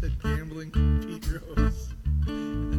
said gambling Pete Rose.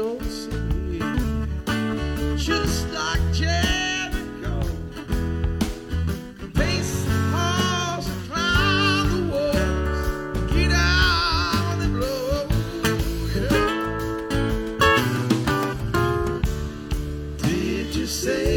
York City Just like Jericho. Pace the halls and climb the walls. Get out and blow. Did you say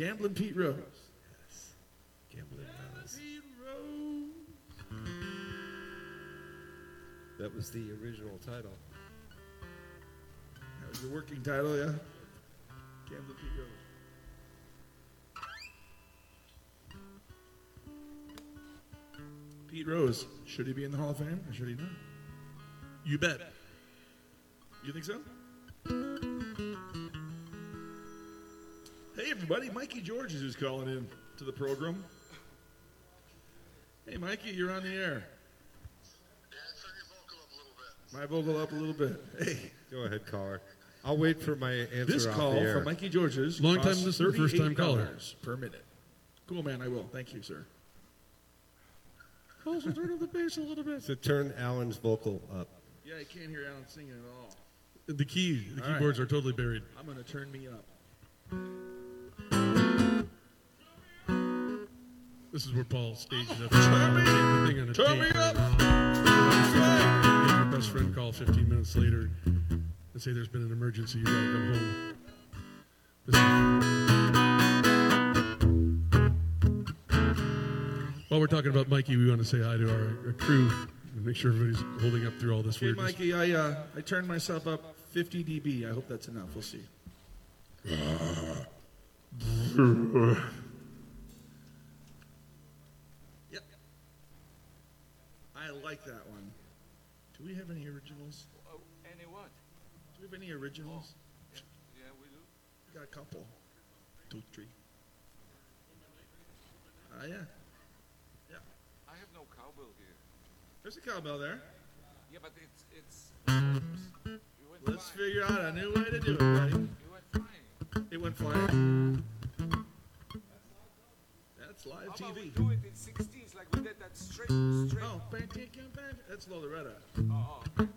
Gambling Pete Rose. Yes. Gambling Rose. Pete Rose. That was the original title. That was your working title, yeah? Gambling Pete Rose. Pete Rose, should he be in the Hall of Fame or should he not? You bet. You think so? Hey, everybody, Mikey George is just calling in to the program. Hey, Mikey, you're on the air. My vocal up a little bit. Hey, Go ahead, caller. I'll wait for my answer this off call the air. from Mikey George's Long time listener, first time caller. per minute. Cool, man. I will. Thank you, sir. Also, turn up the bass a little bit. So turn Alan's vocal up. Yeah, I can't hear Alan singing at all. The key, the All right. keyboards are totally buried. I'm gonna turn me up. This is where Paul staged up. Turn me- the on a turn me up. Your best friend call 15 minutes later and say there's been an emergency. You gotta come home. While we're talking about Mikey, we want to say hi to our, our crew and make sure everybody's holding up through all this Hey, weirdness. Mikey, I uh, I turned myself up 50 dB. I hope that's enough. We'll see. I like that one. Do we have any originals? Oh, any what? Do we have any originals? Yeah, we do. We got a couple. Two, three. Ah, yeah. Yeah. I have no cowbell here. There's a cowbell there. Yeah, but it's it's. Let's flying. figure out a new way to do it, buddy. You went flying. It went flying. That's live How about we TV. do it in 16s like we did that straight straight? Oh, and Bantic. That's Loloretta. Oh, uh-huh. oh, okay.